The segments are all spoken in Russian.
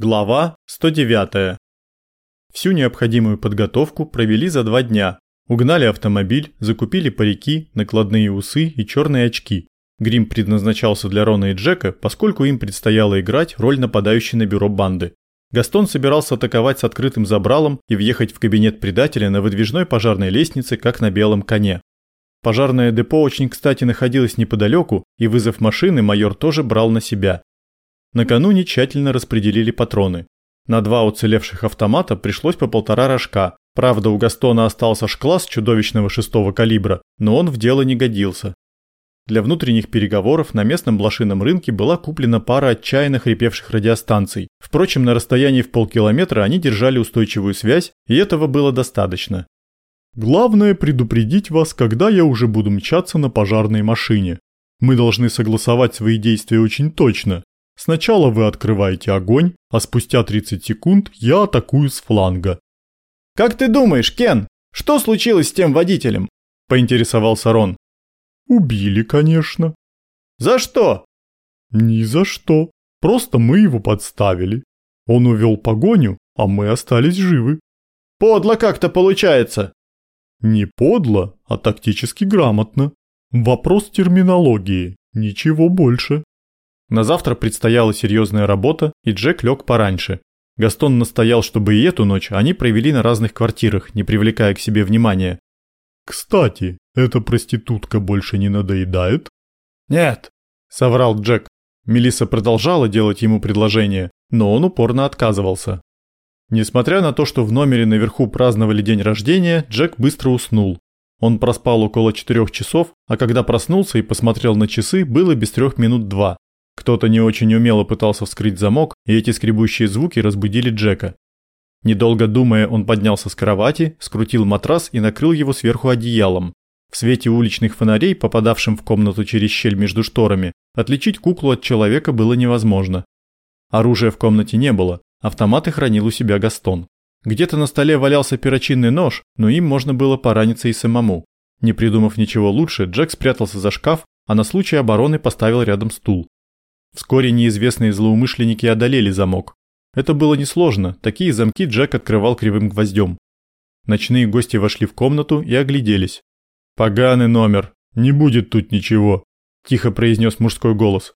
Глава 109. Всю необходимую подготовку провели за два дня. Угнали автомобиль, закупили парики, накладные усы и черные очки. Грим предназначался для Рона и Джека, поскольку им предстояло играть роль нападающей на бюро банды. Гастон собирался атаковать с открытым забралом и въехать в кабинет предателя на выдвижной пожарной лестнице, как на белом коне. Пожарное депо очень кстати находилось неподалеку, и вызов машины майор тоже брал на себя. Накануне тщательно распределили патроны. На два уцелевших автомата пришлось по полтора рожка. Правда, у Гастона остался шкласс чудовищного шестого калибра, но он в дело не годился. Для внутренних переговоров на местном блошином рынке была куплена пара отчаянно хрипевших радиостанций. Впрочем, на расстоянии в полкилометра они держали устойчивую связь, и этого было достаточно. «Главное предупредить вас, когда я уже буду мчаться на пожарной машине. Мы должны согласовать свои действия очень точно, Сначала вы открываете огонь, а спустя 30 секунд я атакую с фланга. «Как ты думаешь, Кен, что случилось с тем водителем?» – поинтересовался Рон. «Убили, конечно». «За что?» «Ни за что. Просто мы его подставили. Он увел погоню, а мы остались живы». «Подло как-то получается». «Не подло, а тактически грамотно. Вопрос терминологии, ничего больше». На завтра предстояла серьезная работа, и Джек лег пораньше. Гастон настоял, чтобы и эту ночь они провели на разных квартирах, не привлекая к себе внимания. «Кстати, эта проститутка больше не надоедает?» «Нет», – соврал Джек. Мелисса продолжала делать ему предложение, но он упорно отказывался. Несмотря на то, что в номере наверху праздновали день рождения, Джек быстро уснул. Он проспал около четырех часов, а когда проснулся и посмотрел на часы, было без трех минут два. Кто-то не очень умело пытался вскрыть замок, и эти скребущие звуки разбудили Джека. Недолго думая, он поднялся с кровати, скрутил матрас и накрыл его сверху одеялом. В свете уличных фонарей, попадавшим в комнату через щель между шторами, отличить куклу от человека было невозможно. Оружия в комнате не было, автоматы хранил у себя Гастон. Где-то на столе валялся перочинный нож, но им можно было пораниться и самому. Не придумав ничего лучше, Джек спрятался за шкаф, а на случай обороны поставил рядом стул. Вскоре неизвестные злоумышленники одолели замок. Это было несложно, такие замки Джек открывал кривым гвоздем. Ночные гости вошли в комнату и огляделись. «Поганый номер, не будет тут ничего», – тихо произнес мужской голос.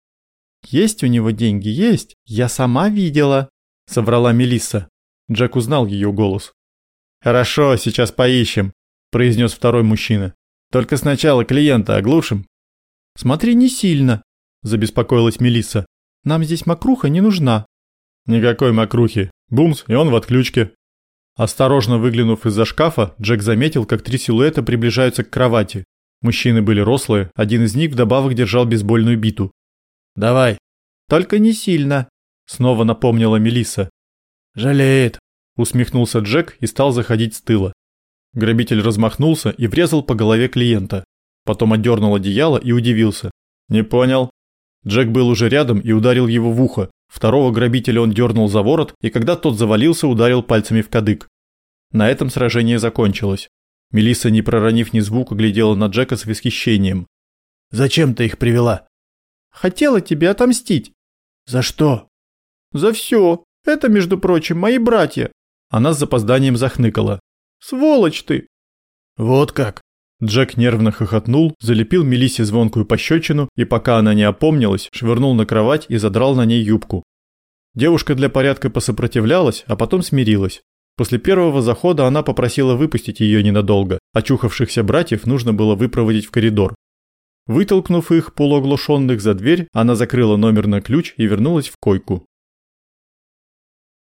«Есть у него деньги, есть, я сама видела», – соврала Мелисса. Джек узнал ее голос. «Хорошо, сейчас поищем», – произнес второй мужчина. «Только сначала клиента оглушим». «Смотри не сильно», забеспокоилась Мелисса. Нам здесь мокруха не нужна. Никакой мокрухи. Бумс, и он в отключке. Осторожно выглянув из-за шкафа, Джек заметил, как три силуэта приближаются к кровати. Мужчины были рослые, один из них вдобавок держал бейсбольную биту. «Давай». «Только не сильно», — снова напомнила Мелисса. «Жалеет», — усмехнулся Джек и стал заходить с тыла. Грабитель размахнулся и врезал по голове клиента. Потом отдернул одеяло и удивился. «Не понял». Джек был уже рядом и ударил его в ухо. Второго грабителя он дернул за ворот, и когда тот завалился, ударил пальцами в кадык. На этом сражение закончилось. Мелисса, не проронив ни звука, глядела на Джека с восхищением. «Зачем ты их привела?» «Хотела тебе отомстить». «За что?» «За все. Это, между прочим, мои братья». Она с запозданием захныкала. «Сволочь ты!» «Вот как!» Джек нервно хохотнул, залепил Мелиссе звонкую пощечину и пока она не опомнилась, швырнул на кровать и задрал на ней юбку. Девушка для порядка посопротивлялась, а потом смирилась. После первого захода она попросила выпустить ее ненадолго, очухавшихся братьев нужно было выпроводить в коридор. Вытолкнув их, полуоглушенных, за дверь, она закрыла номер на ключ и вернулась в койку.